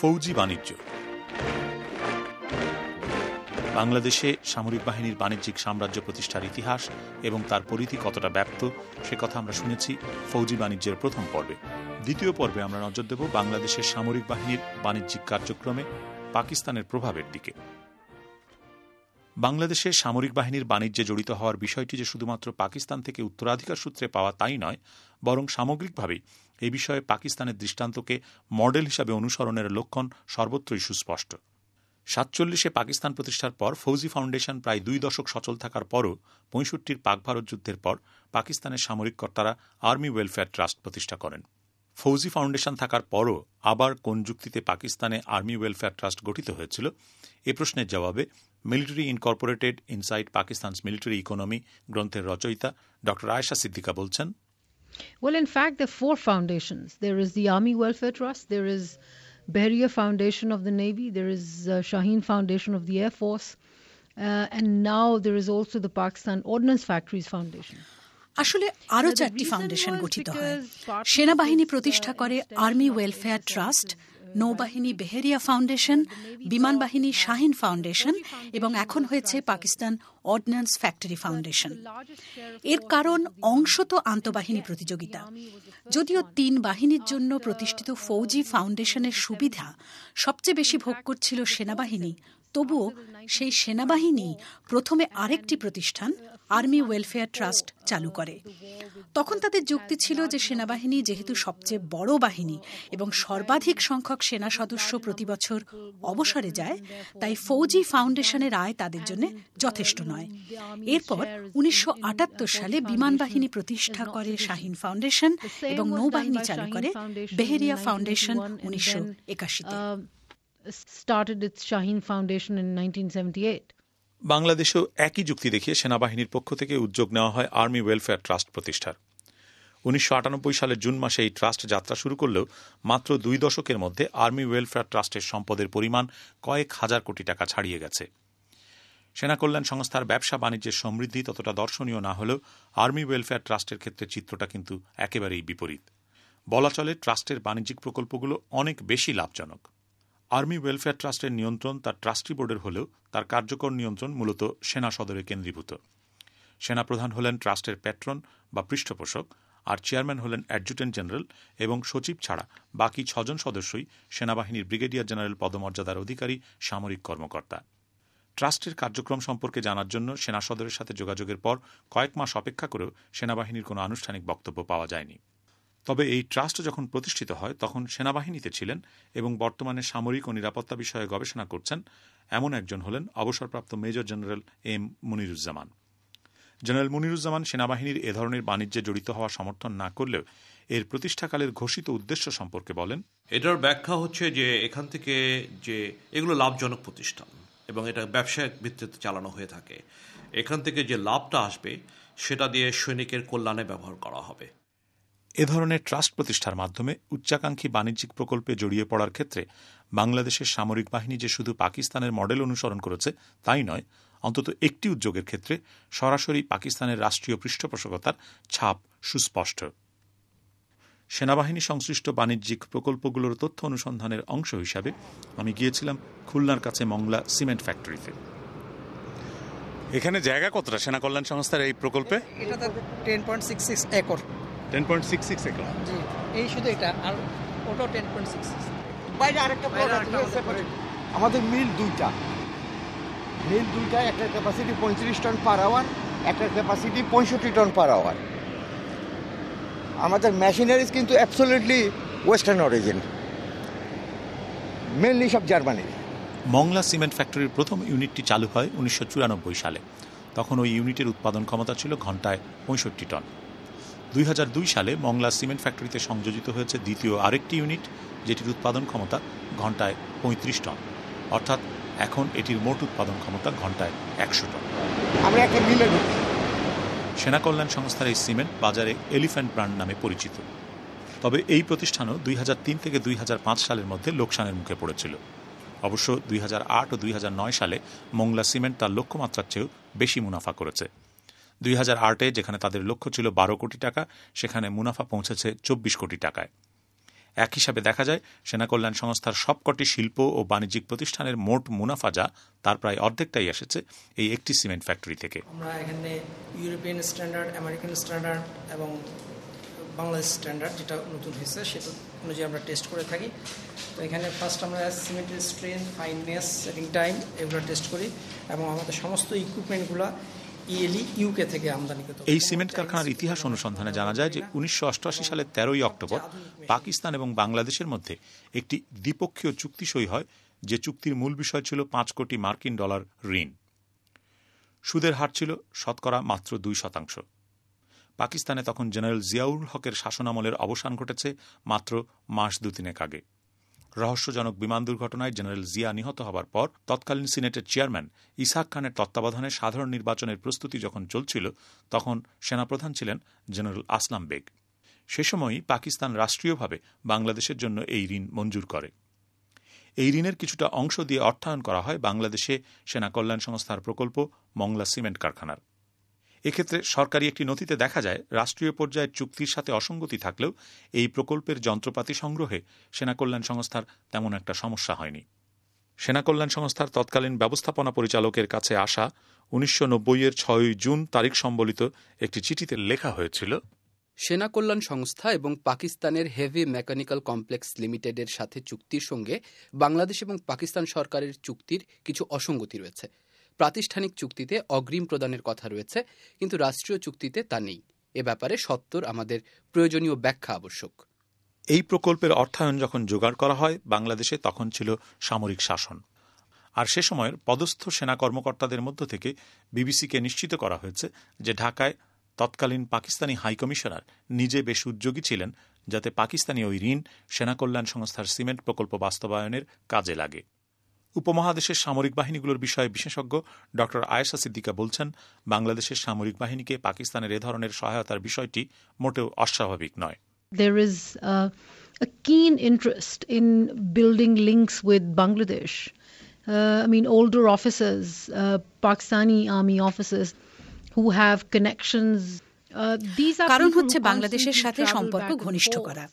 ফৌজি বাণিজ্য। বাংলাদেশে সামরিক বাহিনীর বাণিজ্যিক সাম্রাজ্য প্রতিষ্ঠার ইতিহাস এবং তার পরিধি কতটা ব্যপ্ত, সে কথা আমরা শুনেছি ফৌজি বাণিজ্যের প্রথম পর্বে। দ্বিতীয় পর্বে আমরা নজর দেব বাংলাদেশের সামরিক বাহিনীর বাণিজ্যিক কার্যক্রমে পাকিস্তানের প্রভাবের দিকে। বাংলাদেশের সামরিক বাহিনীর বাণিজ্যে জড়িত হওয়ার বিষয়টি যে শুধুমাত্র পাকিস্তান থেকে উত্তরাধিকার সূত্রে পাওয়া তাই নয়, বরং সামগ্রিকভাবে এ বিষয়ে পাকিস্তানের দৃষ্টান্তকে মডেল হিসাবে অনুসরণের লক্ষণ সর্বত্রই সুস্পষ্ট। সাতচল্লিশে পাকিস্তান প্রতিষ্ঠার পর ফৌজি ফাউন্ডেশন প্রায় দুই দশক সচল থাকার পরও পঁয়ষট্টির পাক ভারত যুদ্ধের পর পাকিস্তানের সামরিক কর্তারা আর্মি ওয়েলফেয়ার ট্রাস্ট প্রতিষ্ঠা করেন। ফৌজি ফাউন্ডেশন থাকার পরও আবার কোন যুক্তিতে পাকিস্তানে আর্মি ওয়েলফেয়ার ট্রাস্ট গঠিত হয়েছিল, এ প্রশ্নের জবাবে Military incorporated inside Pakistan's military economy গ্রন্থের রচয়িতা ড আয়েশা সিদ্দিকা বলছেন Well, in fact, there are four foundations. There is the Army Welfare Trust, there is Behriya Foundation of the Navy, there is uh, Shaheen Foundation of the Air Force, uh, and now there is also the Pakistan Ordnance Factories Foundation. আসলে আরও চারটি foundation গঠিত হয় সেনাবাহিনী প্রতিষ্ঠা করে army welfare trust নৌবাহিনী Bahria foundation বিমান বাহিনী শাহিন ফাউন্ডেশন এবং এখন হয়েছে পাকিস্তান অর্ডিন্যান্স ফ্যাক্টরি ফাউন্ডেশন এর কারণ অংশত আন্তঃবাহিনী প্রতিযোগিতা। যদিও তিন বাহিনীর জন্য প্রতিষ্ঠিত ফৌজি ফাউন্ডেশনের সুবিধা সবচেয়ে বেশি ভোগ করছিল সেনাবাহিনী। তবুও সেই সেনাবাহিনী প্রথমে আরেকটি প্রতিষ্ঠান আর্মি ওয়েলফেয়ার ট্রাস্ট চালু করে। তখন তাদের যুক্তি ছিল যে সেনাবাহিনী যেহেতু সবচেয়ে বড় বাহিনী এবং সর্বাধিক সংখ্যক সেনা সদস্য প্রতি বছর অবসরে যায় তাই ফৌজি ফাউন্ডেশনের আয় তাদের জন্য যথেষ্ট নয়। এরপর উনিশশো আটাত্তর সালে বিমান বাহিনী প্রতিষ্ঠা করে শাহিন ফাউন্ডেশন এবং নৌবাহিনী চালু করে বেহেরিয়া ফাউন্ডেশন উনিশশো একাশিতে। started its Shaheen Foundation in 1978. বাংলাদেশেও একই যুক্তি দেখিয়ে সেনাবাহিনীর পক্ষ থেকে উদ্যোগ নেওয়া হয় আর্মি ওয়েলফেয়ার ট্রাস্ট প্রতিষ্ঠার। উনিশশো সালের জুন মাসে এই ট্রাস্ট যাত্রা শুরু করলেও মাত্র দুই দশকের মধ্যে আর্মি ওয়েলফেয়ার ট্রাস্টের সম্পদের পরিমাণ কয়েক হাজার কোটি টাকা ছাড়িয়ে গেছে। সেনা কল্যাণ সংস্থার ব্যবসা বাণিজ্যের সমৃদ্ধি ততটা দর্শনীয় না হলেও আর্মি ওয়েলফেয়ার ট্রাস্টের ক্ষেত্রে চিত্রটা কিন্তু একেবারেই বিপরীত। বলা চলে, ট্রাস্টের বাণিজ্যিক প্রকল্পগুলো অনেক বেশি লাভজনক। আর্মি ওয়েলফেয়ার ট্রাস্টের নিয়ন্ত্রণ তার ট্রাস্টি বোর্ডের হলেও তার কার্যকর নিয়ন্ত্রণ মূলত সেনা সদরে কেন্দ্রীভূত। সেনাপ্রধান হলেন ট্রাস্টের প্যাট্রন বা পৃষ্ঠপোষক, আর চেয়ারম্যান হলেন অ্যাডজুটেন্ট জেনারেল এবং সচিব ছাড়া বাকি ছজন সদস্যই সেনাবাহিনীর ব্রিগেডিয়ার জেনারেল পদমর্যাদার অধিকারী, সামরিক কর্মকর্তা। ট্রাস্টের কার্যক্রম সম্পর্কে জানার জন্য সেনা সদরের সাথে যোগাযোগের পর কয়েক মাস অপেক্ষা করেও সেনাবাহিনীর কোনো আনুষ্ঠানিক বক্তব্য পাওয়া যায়নি। তবে এই ট্রাস্ট যখন প্রতিষ্ঠিত হয়, তখন সেনাবাহিনীতে ছিলেন এবং বর্তমানে সামরিক ও নিরাপত্তা বিষয়ে গবেষণা করছেন এমন একজন হলেন অবসরপ্রাপ্ত major general M Muniruzzaman. General Muniruzzaman সেনাবাহিনীর এ ধরনের বাণিজ্যে জড়িত হওয়া সমর্থন না করলেও এর প্রতিষ্ঠাকালের ঘোষিত উদ্দেশ্য সম্পর্কে বলেন, এটার ব্যাখ্যা হচ্ছে যে এখান থেকে যে এগুলো লাভজনক প্রতিষ্ঠান। এবং এটা ব্যবসায়িক ভিত্তিতে চালানো হয়ে থাকে। এখান থেকে যে লাভটা আসবে, সেটা দিয়ে সৈনিকের কল্যাণে ব্যবহার করা হবে। এ ধরনের ট্রাস্ট প্রতিষ্ঠার মাধ্যমে উচ্চাকাঙ্ক্ষী বাণিজ্যিক প্রকল্পে জড়িয়ে পড়ার ক্ষেত্রে বাংলাদেশের সামরিক বাহিনী যে শুধু পাকিস্তানের মডেল অনুসরণ করেছে, তাই নয়, অন্তত একটি উদ্যোগের ক্ষেত্রে সরাসরি পাকিস্তানের রাষ্ট্রীয় পৃষ্ঠপোষকতার ছাপ সুস্পষ্ট। সেনাবাহিনী সংশ্লিষ্ট বাণিজ্যিক প্রকল্পগুলোর তথ্য অনুসন্ধানের অংশ হিসাবে আমি গিয়েছিলাম খুলনার কাছে মংলা সিমেন্ট ফ্যাক্টরিতে। এখানে জায়গা কতটা সেনা কল্যাণ সংস্থার এই প্রকল্পে? এটা ten point six six acre. Ten point six six acre. এই শুধু এটা আর ওটাও টেন পয়েন্ট সিক্স বাইরে আরেকটা। আমাদের মিল দুইটা। মিল দুইটা একটা ক্যাপাসিটি পঁয়ত্রিশ টন পার আওয়ার একটা ক্যাপাসিটি পঁয়ষট্টি টন পার আওয়ার আমাদের মেশিনারিজ কিন্তু অ্যাবসোলিউটলি ওয়েস্টার্ন অরিজিন মেনলি সব জার্মানির মংলা সিমেন্ট ফ্যাক্টরির প্রথম ইউনিটটি চালু হয় উনিশশো চুরানব্বই সালে। তখন ওই ইউনিটের উৎপাদন ক্ষমতা ছিল ঘন্টায় পঁয়ষট্টি টন। দুই হাজার দুই সালে মংলা সিমেন্ট ফ্যাক্টরিতে সংযোজিত হয়েছে দ্বিতীয় আরেকটি ইউনিট যেটির উৎপাদন ক্ষমতা ঘন্টায় পঁয়ত্রিশ টন। অর্থাৎ এখন এটির মোট উৎপাদন ক্ষমতা ঘন্টায় একশো টন। আমরা একটা মিলে ঢুকি। সেনা কল্যাণ সংস্থার এই সিমেন্ট বাজারে এলিফ্যান্ট ব্র্যান্ড নামে পরিচিত। তবে এই প্রতিষ্ঠানও দুই হাজার তিন থেকে দুই হাজার পাঁচ সালের মধ্যে লোকসানের মুখে পড়েছিল। অবশ্য দুই হাজার আট ও দুই হাজার নয় সালে মোংলা সিমেন্ট তার লক্ষ্যমাত্রার চেয়েও বেশি মুনাফা করেছে। দুই হাজার আটে যেখানে তাদের লক্ষ্য ছিল বারো কোটি টাকা, সেখানে মুনাফা পৌঁছেছে চব্বিশ কোটি টাকায়। এক হিসাবে দেখা যায় সেনা কল্যাণ সংস্থার সবকটি শিল্প ও বাণিজ্যিক প্রতিষ্ঠানের মোট মুনাফা যা তার প্রায় অর্ধেকটাই এসেছে এই একটি সিমেন্ট ফ্যাক্টরি থেকে। আমরা এখানে ইউরোপিয়ান স্ট্যান্ডার্ড, আমেরিকান স্ট্যান্ডার্ড এবং বাংলাদেশ স্ট্যান্ডার্ড যেটা নতুন হয়েছে সেটা অনুযায়ী আমরা টেস্ট করে থাকি। তো এখানে ফার্স্ট আমরা সিমেন্টের স্ট্রেন ফাইননেস সেটিং টাইম এগুলো টেস্ট করি এবং আমাদের সমস্ত ইকুইপমেন্টগুলো ইউকে থেকে এই সিমেন্ট কারখানার ইতিহাস অনুসন্ধানে জানা যায় যে উনিশশো অষ্টআশি সালের তেরোই অক্টোবর পাকিস্তান এবং বাংলাদেশের মধ্যে একটি দ্বিপক্ষীয় চুক্তি সই হয়, যে চুক্তির মূল বিষয় ছিল পাঁচ কোটি মার্কিন ডলার ঋণ। সুদের হার ছিল শতকরা মাত্র দুই শতাংশ। পাকিস্তানে তখন জেনারেল জিয়াউল হকের শাসনামলের অবসান ঘটেছে মাত্র মাস দুতিনেক আগে। রহস্যজনক বিমান দুর্ঘটনায় জেনারেল জিয়া নিহত হবার পর তৎকালীন সিনেটের চেয়ারম্যান ইসাক খানের তত্ত্বাবধানে সাধারণ নির্বাচনের প্রস্তুতি যখন চলছিল, তখন সেনাপ্রধান ছিলেন জেনারেল আসলাম বেগ। সে সময়ই পাকিস্তান রাষ্ট্রীয়ভাবে বাংলাদেশের জন্য এই ঋণ মঞ্জুর করে। এই ঋণের কিছুটা অংশ দিয়ে অর্থায়ন করা হয় বাংলাদেশে সেনা কল্যাণ সংস্থার প্রকল্প মংলা সিমেন্ট কারখানার। এক্ষেত্রে সরকারি একটি নথিতে দেখা যায়, রাষ্ট্রীয় পর্যায়ের চুক্তির সাথে অসঙ্গতি থাকলেও এই প্রকল্পের যন্ত্রপাতি সংগ্রহে সেনা কল্যাণ সংস্থার তেমন একটা সমস্যা হয়নি। সেনা কল্যাণ সংস্থার তৎকালীন ব্যবস্থাপনা পরিচালকের কাছে আসা উনিশশো নব্বইয়ের ছয়ই জুন তারিখ সম্বলিত একটি চিঠিতে লেখা হয়েছিল সেনা কল্যাণ সংস্থা এবং পাকিস্তানের হেভি মেকানিক্যাল কমপ্লেক্স লিমিটেডের সাথে চুক্তির সঙ্গে বাংলাদেশ এবং পাকিস্তান সরকারের চুক্তির কিছু অসঙ্গতি রয়েছে। প্রাতিষ্ঠানিক চুক্তিতে অগ্রিম প্রদানের কথা রয়েছে, কিন্তু রাষ্ট্রীয় চুক্তিতে তা নেই। এ ব্যাপারে সত্তর আমাদের প্রয়োজনীয় ব্যাখ্যা আবশ্যক। এই প্রকল্পের অর্থায়ন যখন জোগাড় করা হয় বাংলাদেশে, তখন ছিল সামরিক শাসন। আর সে সময়ের পদস্থ সেনা কর্মকর্তাদের মধ্য থেকে বিবিসিকে নিশ্চিত করা হয়েছে যে ঢাকায় তৎকালীন পাকিস্তানি হাইকমিশনার নিজে বেশ উদ্যোগী ছিলেন, যাতে পাকিস্তানি ওই ঋণ সেনা কল্যাণ সংস্থার সিমেন্ট প্রকল্প বাস্তবায়নের কাজে লাগে। উপমহাদেশের সামরিক বাহিনীগুলোর বিষয়ে বিশেষজ্ঞ ড আয়েশা সিদ্দিকা বলছেন বাংলাদেশের সামরিক বাহিনীকে পাকিস্তানের এ ধরনের সহায়তার বিষয়টি মোটেও অস্বাভাবিক নয় There is uh, a keen interest in building links with Bangladesh. Uh, I mean, older officers, uh, Pakistani army officers who have connections কারণ হচ্ছে বাংলাদেশের সাথে সম্পর্ক ঘনিষ্ঠ করা।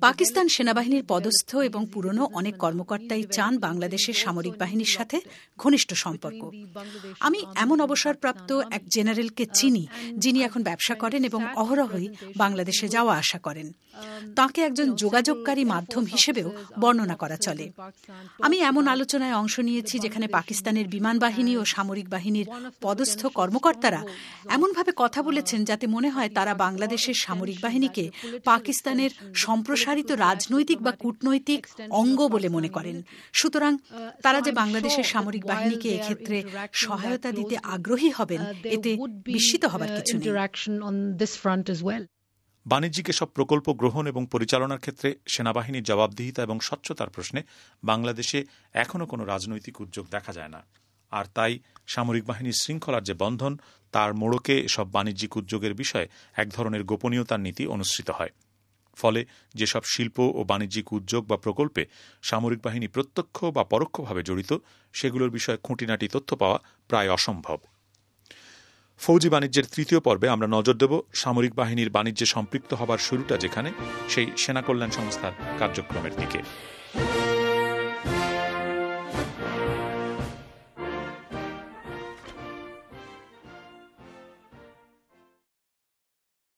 পাকিস্তান সেনাবাহিনীর পদস্থ এবং পুরনো অনেক কর্মকর্তাই চান বাংলাদেশের সামরিক বাহিনীর সাথে ঘনিষ্ঠ সম্পর্ক। আমি এমন অবসরপ্রাপ্ত এক জেনারেলকে চিনি যিনি এখন ব্যবসা করেন এবং অহরহই বাংলাদেশে যাওয়া আসা করেন। তাকে একজন যোগাযোগকারী মাধ্যম হিসেবেও বর্ণনা করা চলে। আমি এমন আলোচনায় অংশ নিয়েছি যেখানে পাকিস্তানের বিমান বাহিনী ও সামরিক বাহিনীর পদস্থ কর্মকর্তারা এমনভাবে কথা বলেছেন যাতে মনে হয় তারা বাংলাদেশের সামরিক বাহিনীকে পাকিস্তানের সম্প্রসারিত রাজনৈতিক বা কূটনৈতিক অঙ্গ বলে মনে করেন। সুতরাং তারা যে বাংলাদেশের সামরিক বাহিনীকে এক্ষেত্রে সহায়তা দিতে আগ্রহী হবেন এতে বিস্মিত হবার কিছু নেই। বাণিজ্যিক এসব প্রকল্প গ্রহণ এবং পরিচালনার ক্ষেত্রে সেনাবাহিনীর জবাবদিহিতা এবং স্বচ্ছতার প্রশ্নে বাংলাদেশে এখনও কোনো রাজনৈতিক উদ্যোগ দেখা যায় না। আর তাই সামরিক বাহিনীর শৃঙ্খলার যে বন্ধন, তার মোড়কে এসব বাণিজ্যিক উদ্যোগের বিষয়ে এক ধরনের গোপনীয়তার নীতি অনুসৃত হয়। ফলে যেসব শিল্প ও বাণিজ্যিক উদ্যোগ বা প্রকল্পে সামরিক বাহিনী প্রত্যক্ষ বা পরোক্ষভাবে জড়িত, সেগুলোর বিষয়ে খুঁটিনাটি তথ্য পাওয়া প্রায় অসম্ভব। ফৌজি বাণিজ্যের তৃতীয় পর্বে আমরা নজর দেব সামরিক বাহিনীর বাণিজ্যে সম্পৃক্ত হবার শুরুটা যেখানে, সেই সেনা কল্যাণ সংস্থার কার্যক্রমের দিকে।